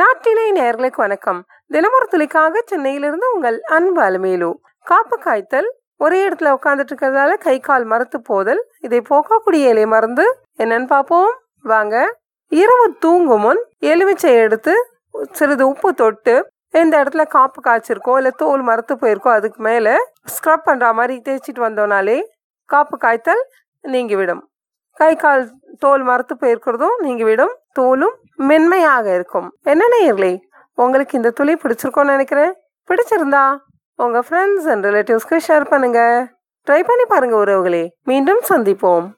நாட்டினை நேர்களுக்கு வணக்கம். தினமொரு துளிக்காக சென்னையிலிருந்து உங்கள் அன்பு அலமேலு காப்பு காய்த்தல் ஒரே இடத்துல உட்காந்துட்டு இருக்கிறதால கை கால் மறுத்து போதல் இதை போக்கக்கூடிய இலை மருந்து என்னன்னு பார்ப்போம். வாங்க. இரவு தூங்கும் முன் எலுமிச்சை எடுத்து சிறிது உப்பு தொட்டு எந்த இடத்துல காப்பு காய்ச்சிருக்கோ இல்லை தோல் மறுத்து போயிருக்கோ அதுக்கு மேலே ஸ்க்ரப் பண்ணுற மாதிரி தேய்ச்சிட்டு வந்தோனாலே காப்பு காய்த்தல் நீங்கிவிடும். கை கால் தோல் மரத்து போயிருக்கிறதும் நீங்கிவிடும். தோலும் மென்மையாக இருக்கும். என்ன நேயர்களே உங்களுக்கு இந்த துளி பிடிச்சிருக்கோன்னு நினைக்கிறேன். பிடிச்சிருந்தா உங்கள் ஃப்ரெண்ட்ஸ் அண்ட் ரிலேட்டிவ்ஸ்க்கு ஷேர் பண்ணுங்க. ட்ரை பண்ணி பாருங்க உறவுகளே. மீண்டும் சந்திப்போம்.